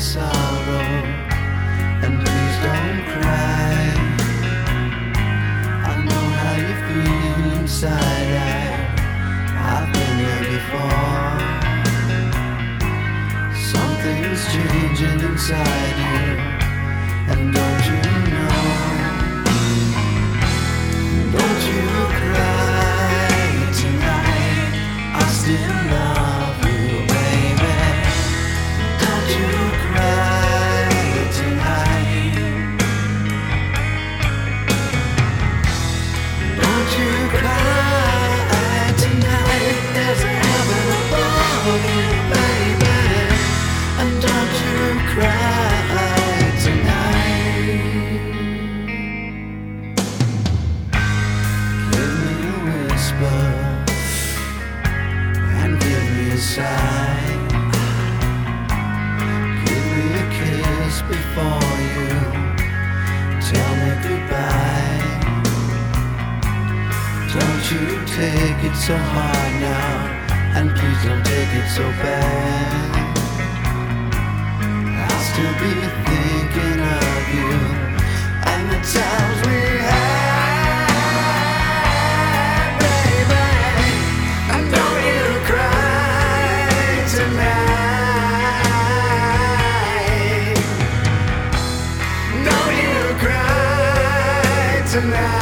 sorrow and please don't cry. I know how you feel inside I've been there before. Something's changing inside. Before you tell me goodbye. Don't you take it so hard now, and please don't take it so bad. I'll still be thinking of you and the times we had, baby. You cry tonight. Tonight.